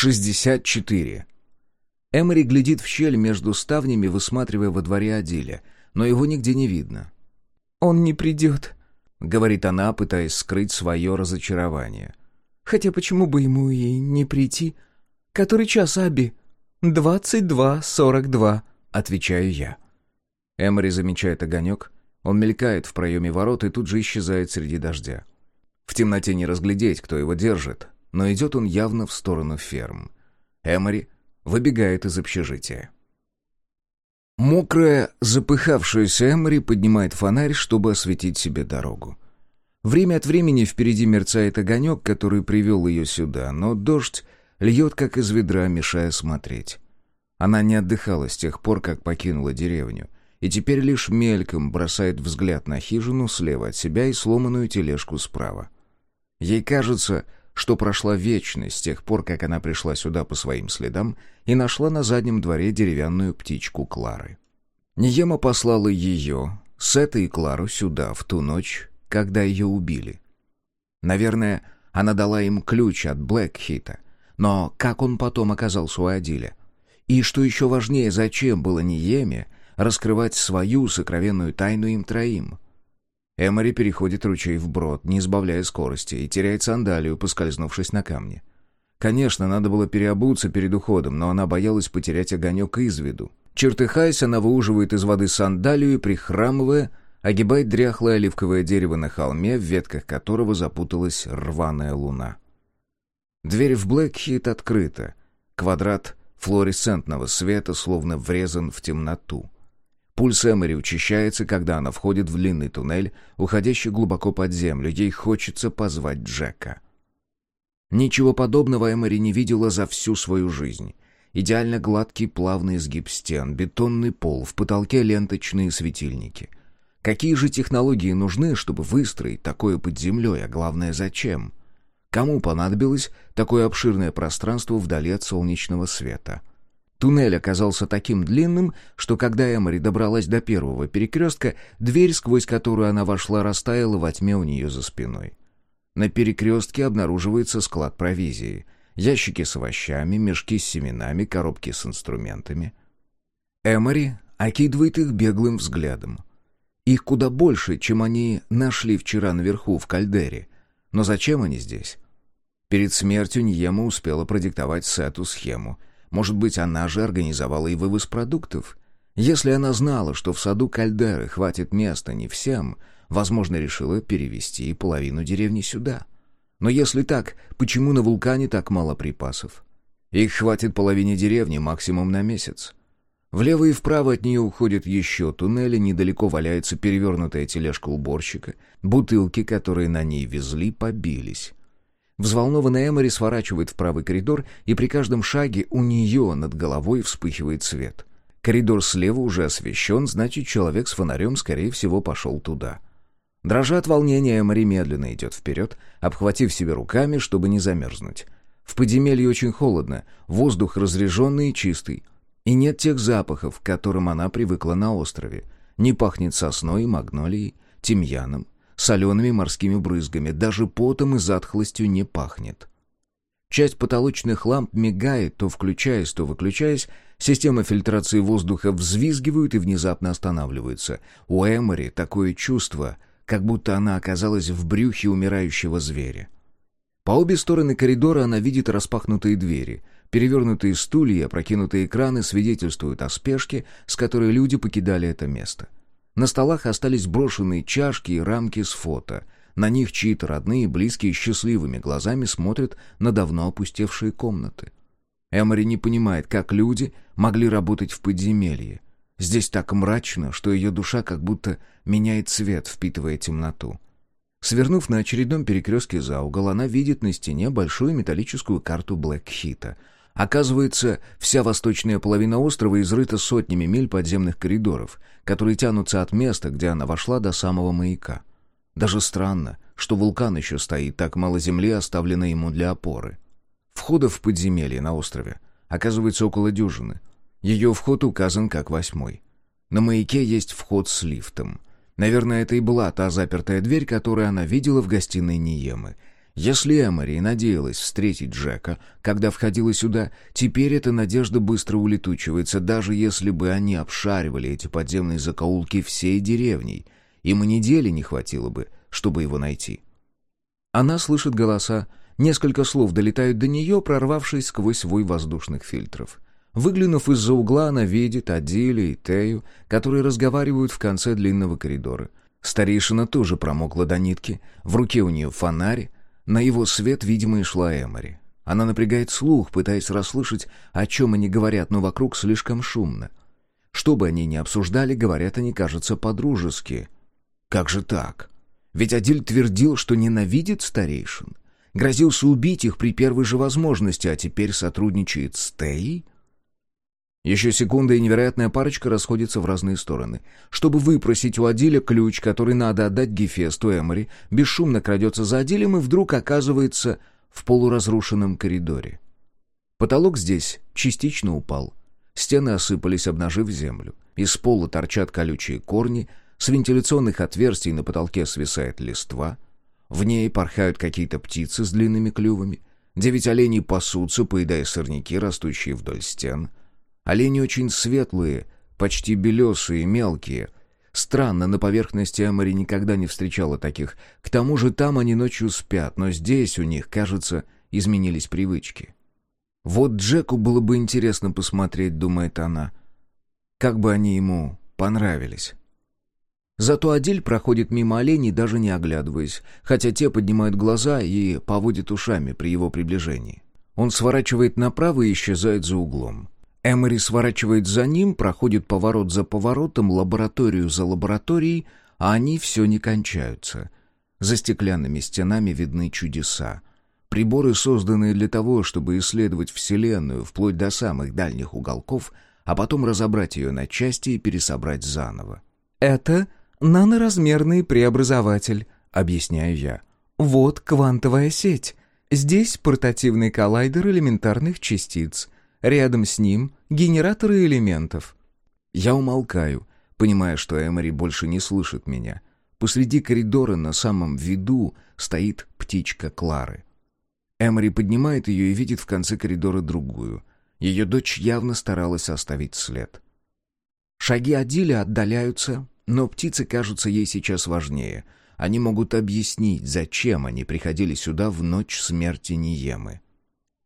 64. Эмори глядит в щель между ставнями, высматривая во дворе Адиля, но его нигде не видно. «Он не придет», — говорит она, пытаясь скрыть свое разочарование. «Хотя почему бы ему и не прийти? Который час, Аби?» «Двадцать два сорок два», — отвечаю я. Эмори замечает огонек, он мелькает в проеме ворот и тут же исчезает среди дождя. В темноте не разглядеть, кто его держит, но идет он явно в сторону ферм. Эмори выбегает из общежития. Мокрая, запыхавшаяся Эмори поднимает фонарь, чтобы осветить себе дорогу. Время от времени впереди мерцает огонек, который привел ее сюда, но дождь льет как из ведра, мешая смотреть. Она не отдыхала с тех пор, как покинула деревню, и теперь лишь мельком бросает взгляд на хижину слева от себя и сломанную тележку справа. Ей кажется, что прошла вечность с тех пор, как она пришла сюда по своим следам и нашла на заднем дворе деревянную птичку Клары. Ниема послала ее, Сета и Клару, сюда в ту ночь, когда ее убили. Наверное, она дала им ключ от Блэкхита, но как он потом оказался у Адиля? И, что еще важнее, зачем было Ниеме раскрывать свою сокровенную тайну им троим? Эмори переходит ручей вброд, не сбавляя скорости, и теряет сандалию, поскользнувшись на камне. Конечно, надо было переобуться перед уходом, но она боялась потерять огонек из виду. Чертыхаясь, она выуживает из воды сандалию и, прихрамывая, огибает дряхлое оливковое дерево на холме, в ветках которого запуталась рваная луна. Дверь в Блэкхит открыта. Квадрат флуоресцентного света словно врезан в темноту. Пульс Эмори учащается, когда она входит в длинный туннель, уходящий глубоко под землю. Ей хочется позвать Джека. Ничего подобного Эмори не видела за всю свою жизнь. Идеально гладкий плавный изгиб стен, бетонный пол, в потолке ленточные светильники. Какие же технологии нужны, чтобы выстроить такое под землей, а главное, зачем? Кому понадобилось такое обширное пространство вдали от солнечного света? — Туннель оказался таким длинным, что когда Эмори добралась до первого перекрестка, дверь, сквозь которую она вошла, растаяла во тьме у нее за спиной. На перекрестке обнаруживается склад провизии. Ящики с овощами, мешки с семенами, коробки с инструментами. Эмори окидывает их беглым взглядом. Их куда больше, чем они нашли вчера наверху в кальдере. Но зачем они здесь? Перед смертью Ньема успела продиктовать Сету схему — может быть, она же организовала и вывоз продуктов? Если она знала, что в саду Кальдеры хватит места не всем, возможно, решила перевести половину деревни сюда. Но если так, почему на вулкане так мало припасов? Их хватит половине деревни максимум на месяц. Влево и вправо от нее уходят еще туннели, недалеко валяется перевернутая тележка уборщика, бутылки, которые на ней везли, побились. Взволнованная Эмори сворачивает в правый коридор, и при каждом шаге у нее над головой вспыхивает свет. Коридор слева уже освещен, значит, человек с фонарем, скорее всего, пошел туда. Дрожа от волнения, Эмори медленно идет вперед, обхватив себе руками, чтобы не замерзнуть. В подземелье очень холодно, воздух разреженный и чистый. И нет тех запахов, к которым она привыкла на острове. Не пахнет сосной, магнолией, тимьяном, солеными морскими брызгами, даже потом и затхлостью не пахнет. Часть потолочных ламп мигает, то включаясь, то выключаясь, система фильтрации воздуха взвизгивают и внезапно останавливаются. У Эмори такое чувство, как будто она оказалась в брюхе умирающего зверя. По обе стороны коридора она видит распахнутые двери. Перевернутые стулья, опрокинутые экраны свидетельствуют о спешке, с которой люди покидали это место. На столах остались брошенные чашки и рамки с фото. На них чьи-то родные и близкие счастливыми глазами смотрят на давно опустевшие комнаты. Эмори не понимает, как люди могли работать в подземелье. Здесь так мрачно, что ее душа как будто меняет цвет, впитывая темноту. Свернув на очередном перекрестке за угол, она видит на стене большую металлическую карту Блэкхита — Оказывается, вся восточная половина острова изрыта сотнями миль подземных коридоров, которые тянутся от места, где она вошла, до самого маяка. Даже странно, что вулкан еще стоит, так мало земли оставлено ему для опоры. Входов в подземелье на острове оказывается около дюжины. Ее вход указан как восьмой. На маяке есть вход с лифтом. Наверное, это и была та запертая дверь, которую она видела в гостиной Ниемы — Если Эмори надеялась встретить Джека, когда входила сюда, теперь эта надежда быстро улетучивается, даже если бы они обшаривали эти подземные закоулки всей деревней. Им и недели не хватило бы, чтобы его найти. Она слышит голоса, несколько слов долетают до нее, прорвавшись сквозь вой воздушных фильтров. Выглянув из-за угла, она видит Адили и Тею, которые разговаривают в конце длинного коридора. Старейшина тоже промокла до нитки, в руке у нее фонарь, на его свет, видимо, и шла Эмори. Она напрягает слух, пытаясь расслышать, о чем они говорят, но вокруг слишком шумно. Что бы они ни обсуждали, говорят они, кажется, по-дружески. Как же так? Ведь Адиль твердил, что ненавидит старейшин. Грозился убить их при первой же возможности, а теперь сотрудничает с Тей? Еще секунда, и невероятная парочка расходится в разные стороны. Чтобы выпросить у Адиля ключ, который надо отдать Гефесту Эмори, бесшумно крадется за Адилем и вдруг оказывается в полуразрушенном коридоре. Потолок здесь частично упал. Стены осыпались, обнажив землю. Из пола торчат колючие корни, с вентиляционных отверстий на потолке свисает листва. В ней порхают какие-то птицы с длинными клювами. Девять оленей пасутся, поедая сорняки, растущие вдоль стен — Олени очень светлые, почти белесые, мелкие. Странно, на поверхности Эмори никогда не встречала таких. К тому же там они ночью спят, но здесь у них, кажется, изменились привычки. Вот Джеку было бы интересно посмотреть, думает она. Как бы они ему понравились. Зато Адиль проходит мимо оленей, даже не оглядываясь, хотя те поднимают глаза и поводят ушами при его приближении. Он сворачивает направо и исчезает за углом. Эмори сворачивает за ним, проходит поворот за поворотом, лабораторию за лабораторией, а они все не кончаются. За стеклянными стенами видны чудеса. Приборы, созданные для того, чтобы исследовать Вселенную вплоть до самых дальних уголков, а потом разобрать ее на части и пересобрать заново. «Это наноразмерный преобразователь», — объясняю я. «Вот квантовая сеть. Здесь портативный коллайдер элементарных частиц — Рядом с ним генераторы элементов. Я умолкаю, понимая, что Эмори больше не слышит меня. Посреди коридора на самом виду стоит птичка Клары. Эмори поднимает ее и видит в конце коридора другую. Ее дочь явно старалась оставить след. Шаги Адиля отдаляются, но птицы кажутся ей сейчас важнее. Они могут объяснить, зачем они приходили сюда в ночь смерти Ниемы.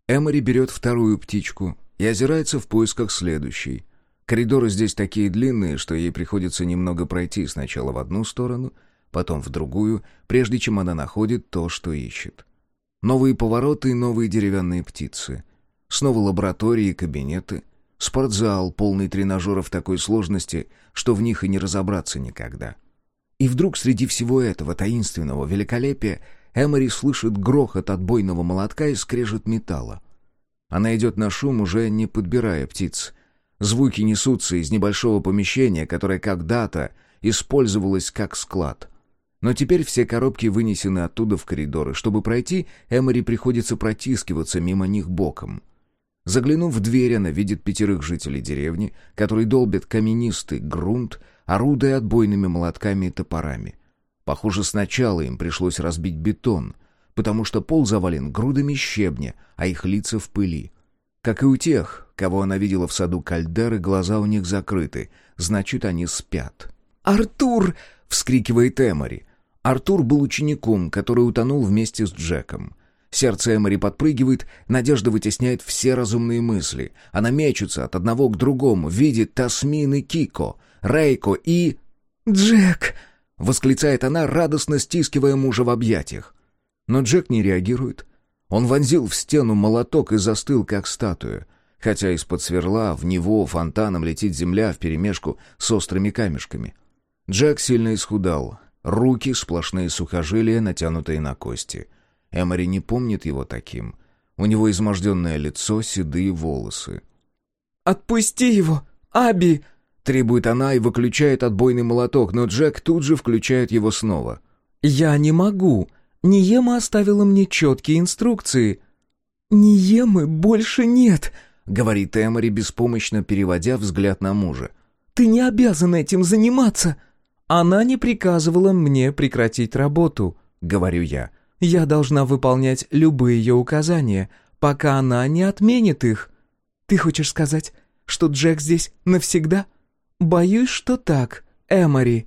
Эмори берет вторую птичку и озирается в поисках следующей. Коридоры здесь такие длинные, что ей приходится немного пройти сначала в одну сторону, потом в другую, прежде чем она находит то, что ищет. Новые повороты и новые деревянные птицы. Снова лаборатории и кабинеты. Спортзал, полный тренажеров такой сложности, что в них и не разобраться никогда. И вдруг среди всего этого таинственного великолепия Эмори слышит грохот отбойного молотка и скрежет металла. Она идет на шум, уже не подбирая птиц. Звуки несутся из небольшого помещения, которое когда-то использовалось как склад. Но теперь все коробки вынесены оттуда в коридоры. Чтобы пройти, Эмори приходится протискиваться мимо них боком. Заглянув в дверь, она видит пятерых жителей деревни, которые долбят каменистый грунт, орудуя отбойными молотками и топорами. Похоже, сначала им пришлось разбить бетон, потому что пол завален грудами щебня, а их лица в пыли. Как и у тех, кого она видела в саду кальдеры, глаза у них закрыты, значит, они спят. «Артур!» — вскрикивает Эмори. Артур был учеником, который утонул вместе с Джеком. Сердце Эмори подпрыгивает, надежда вытесняет все разумные мысли. Она мечется от одного к другому, видит Тасмин и Кико, Рейко и... «Джек!» — восклицает она, радостно стискивая мужа в объятиях. Но Джек не реагирует. Он вонзил в стену молоток и застыл, как статуя, хотя из-под сверла в него фонтаном летит земля вперемешку с острыми камешками. Джек сильно исхудал, руки — сплошные сухожилия, натянутые на кости. Эмори не помнит его таким. У него изможденное лицо, седые волосы. «Отпусти его, Аби!» — требует она и выключает отбойный молоток, но Джек тут же включает его снова. «Я не могу!» Ниема оставила мне четкие инструкции. «Ниемы больше нет», — говорит Эмори, беспомощно переводя взгляд на мужа. «Ты не обязан этим заниматься». «Она не приказывала мне прекратить работу», — говорю я. Я должна выполнять любые ее указания, пока она не отменит их. Ты хочешь сказать, что Джек здесь навсегда? Боюсь, что так, Эмори».